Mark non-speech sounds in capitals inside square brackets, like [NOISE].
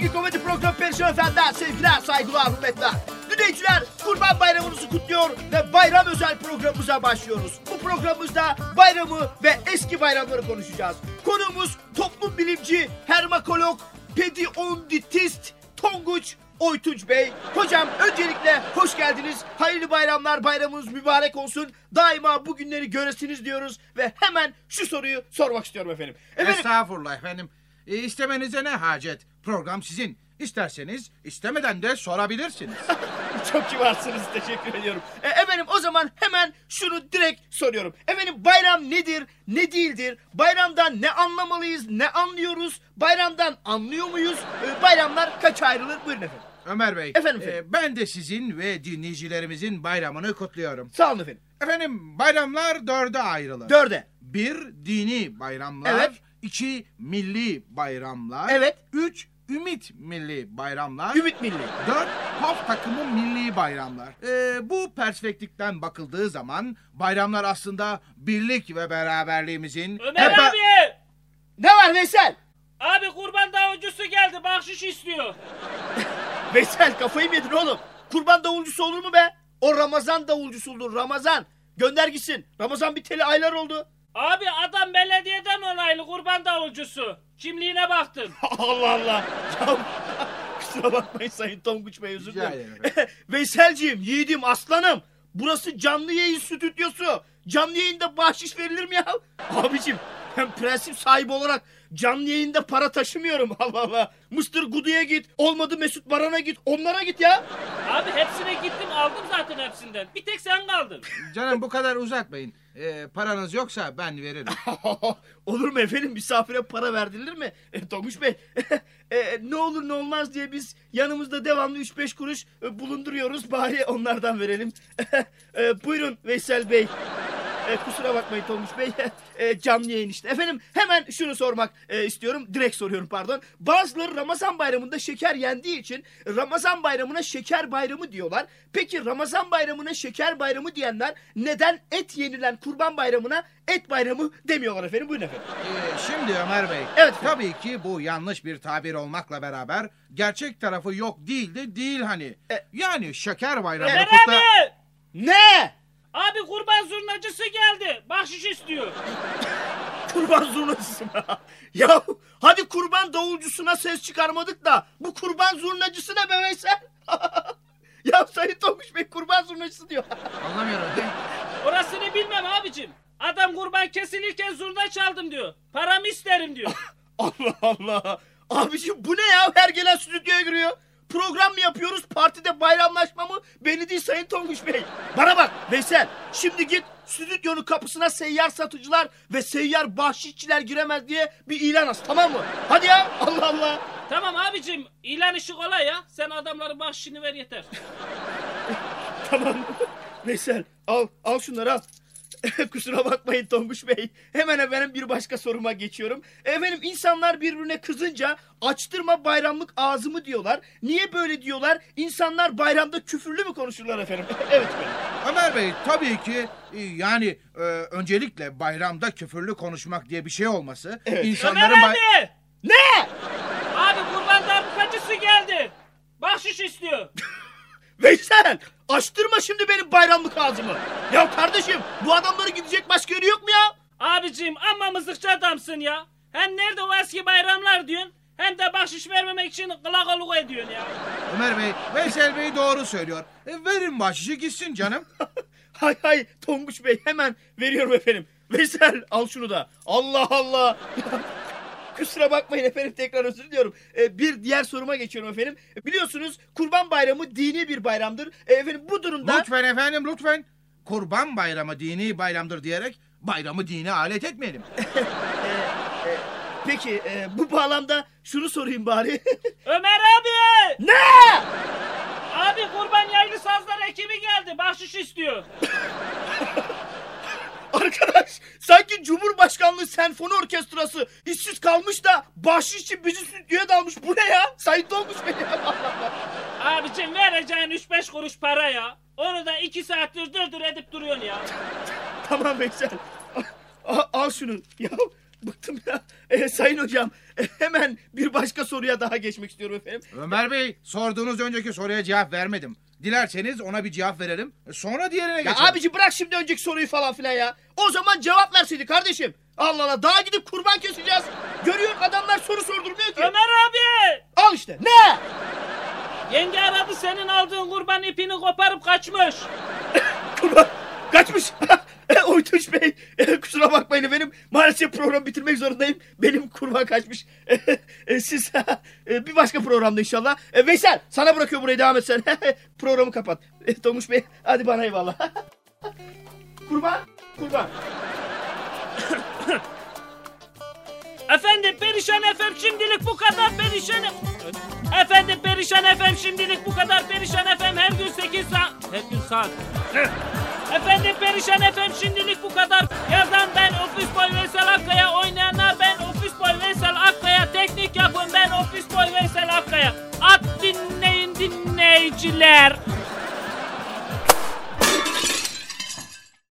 Türkiye Komedi Programı Perişan Efendi'den sevgiler, saygılar, hürmetler. Dinleyiciler Kurban Bayramınızı kutluyor ve bayram özel programımıza başlıyoruz. Bu programımızda bayramı ve eski bayramları konuşacağız. Konuğumuz toplum bilimci, hermakolog, pedionditist, Tonguç Oytunç Bey. Hocam öncelikle hoş geldiniz. Hayırlı bayramlar, bayramınız mübarek olsun. Daima bu günleri göresiniz diyoruz ve hemen şu soruyu sormak istiyorum efendim. Efendim Estağfurullah efendim. E, istemenize ne hacet? Program sizin. İsterseniz istemeden de sorabilirsiniz. [LAUGHS] Çok kibarsınız teşekkür ediyorum. E, efendim o zaman hemen şunu direkt soruyorum. Efendim bayram nedir, ne değildir? Bayramdan ne anlamalıyız, ne anlıyoruz? Bayramdan anlıyor muyuz? E, bayramlar kaç ayrılır? Buyurun efendim. Ömer Bey. Efendim, efendim. e, ben de sizin ve dinleyicilerimizin bayramını kutluyorum. Sağ olun efendim. Efendim bayramlar dörde ayrılır. Dörde. Bir dini bayramlar. Evet. İki milli bayramlar. Evet. Üç ümit milli bayramlar. Ümit Milli. Dört pop takımı milli bayramlar. Ee, bu perspektiften bakıldığı zaman bayramlar aslında birlik ve beraberliğimizin Ömer hep- abi! Ne var Veysel? Abi kurban davulcusu geldi bahşiş istiyor. [LAUGHS] Veysel kafayı mı yedin oğlum? Kurban davulcusu olur mu be? O Ramazan davulcusu olur Ramazan. Gönder gitsin. Ramazan biteli aylar oldu. Abi adam belediyeden onaylı kurban davulcusu. Kimliğine baktım. [LAUGHS] Allah Allah. Ya, kusura bakmayın Sayın Tonguç Bey özür Rica dilerim. [LAUGHS] Veyselciğim, yiğidim, aslanım. Burası canlı yayın stüdyosu. Canlı yayında bahşiş verilir mi ya? Abicim ben prensip sahibi olarak canlı yayında para taşımıyorum. [LAUGHS] Allah Allah. Mr. Gudu'ya git. Olmadı Mesut Baran'a git. Onlara git ya. Abi hepsine gittim aldım zaten hepsinden. Bir tek sen kaldın. [LAUGHS] Canım bu kadar uzatmayın. Ee, paranız yoksa ben veririm. [LAUGHS] olur mu efendim misafire para verdirilir mi? E, Tonguç Bey e, ne olur ne olmaz diye biz yanımızda devamlı 3-5 kuruş e, bulunduruyoruz. Bari onlardan verelim. e, buyurun Veysel Bey. E, kusura bakmayın Tonguç Bey. E, canlı yayın işte. Efendim hemen şunu sormak e, istiyorum. Direkt soruyorum pardon. Bazıları Ramazan bayramında şeker yendiği için Ramazan bayramına şeker bayramı diyorlar. Peki Ramazan bayramına şeker bayramı diyenler neden et yenilen kurban bayramına et bayramı demiyorlar efendim? Buyurun efendim. Ee, şimdi Ömer Bey. Evet. Tabii ki bu yanlış bir tabir olmakla beraber gerçek tarafı yok değil de değil hani. E- yani şeker bayramı Ömer kutla... abi! Ne? Abi kurban zurnacısı geldi. Bahşiş istiyor. Kurban zurnacısı mı? [LAUGHS] ya hadi kurban davulcusuna ses çıkarmadık da bu kurban zurnacısı ne be Veysel? [LAUGHS] ya Sayın Tonguç Bey kurban zurnacısı diyor. [LAUGHS] Anlamıyorum. Orasını bilmem abicim. Adam kurban kesilirken zurna çaldım diyor. Paramı isterim diyor. Allah Allah. Abiciğim bu ne ya? Her gelen stüdyoya giriyor. Program mı yapıyoruz? Partide bayramlaşma mı? Belli değil Sayın Tonguç Bey. Bana bak Veysel. Şimdi git stüdyonun kapısına seyyar satıcılar ve seyyar bahşişçiler giremez diye bir ilan as tamam mı? Hadi ya Allah Allah. tamam abicim ilan işi kolay ya. Sen adamların bahşişini ver yeter. [LAUGHS] Tamam. Veysel al al şunları al. [LAUGHS] Kusura bakmayın Tonguç Bey. Hemen hemen bir başka soruma geçiyorum. Efendim insanlar birbirine kızınca açtırma bayramlık ağzımı diyorlar. Niye böyle diyorlar? İnsanlar bayramda küfürlü mü konuşurlar efendim? [LAUGHS] evet efendim. Ömer Bey tabii ki e, yani e, öncelikle bayramda küfürlü konuşmak diye bir şey olması Ömer insanların bay- abi! Ne? Abi kurban darbukacısı geldi. Bahşiş istiyor. [LAUGHS] Veysel açtırma şimdi benim bayramlık ağzımı. Ya kardeşim bu adamları gidecek başka yeri yok mu ya? Abicim amma mızıkçı adamsın ya. Hem nerede o eski bayramlar diyorsun hem de bahşiş vermemek için kılakalık ediyorsun ya. Ömer Bey, Veysel Bey doğru söylüyor. E, verin bahşişi gitsin canım. [LAUGHS] Hay hay Tonguç Bey hemen veriyorum efendim. Veysel al şunu da. Allah Allah. [LAUGHS] Kusura bakmayın efendim tekrar özür diliyorum. Ee, bir diğer soruma geçiyorum efendim. Biliyorsunuz Kurban Bayramı dini bir bayramdır. Ee, efendim bu durumda... Lütfen efendim lütfen. Kurban bayramı dini bayramdır diyerek bayramı dine alet etmeyelim. [LAUGHS] Peki e, bu bağlamda şunu sorayım bari. [LAUGHS] Ömer abi! ne? Abi kurban yaylı sazlar ekibi geldi bahşiş istiyor. [LAUGHS] Arkadaş sanki Cumhurbaşkanlığı Senfoni Orkestrası işsiz kalmış da bahşiş için bizi stüdyoya dalmış. Bu ne ya? Sayın Tonguç Bey. Abicim vereceğin 3-5 kuruş para ya. Onu da 2 saattir dırdır edip duruyorsun ya. tamam Veysel. Al, al şunu. Ya bıktım ya. [LAUGHS] E, sayın hocam e, hemen bir başka soruya daha geçmek istiyorum efendim. Ömer Bey sorduğunuz önceki soruya cevap vermedim. Dilerseniz ona bir cevap verelim. Sonra diğerine Ya geçelim. abici bırak şimdi önceki soruyu falan filan ya. O zaman cevap verseydi kardeşim. Allah Allah daha gidip kurban keseceğiz. Görüyorsun adamlar soru sordurmuyor ki. Ömer abi! Al işte ne? Yenge aradı senin aldığın kurban ipini koparıp kaçmış. [COUGHS] Kurban kaçmış. [LAUGHS] Oytunç Bey e, kusura bakmayın efendim. Maalesef programı bitirmek zorundayım. Benim kurban kaçmış. E, Siz [LAUGHS] e, bir başka programda inşallah. E, Veysel sana bırakıyor burayı devam et sen. [LAUGHS] Programı kapat. E, Tomuş Bey hadi bana eyvallah. [LAUGHS] kurban kurban. [COUGHS] Efendim Perişan efem şimdilik bu kadar perişan. Efendim Perişan efem şimdilik bu kadar perişan efem her gün 8 saat. Her gün saat. Efendim Perişan efem şimdilik bu kadar. Yazan ben Ofis Boy Veysel Akkaya.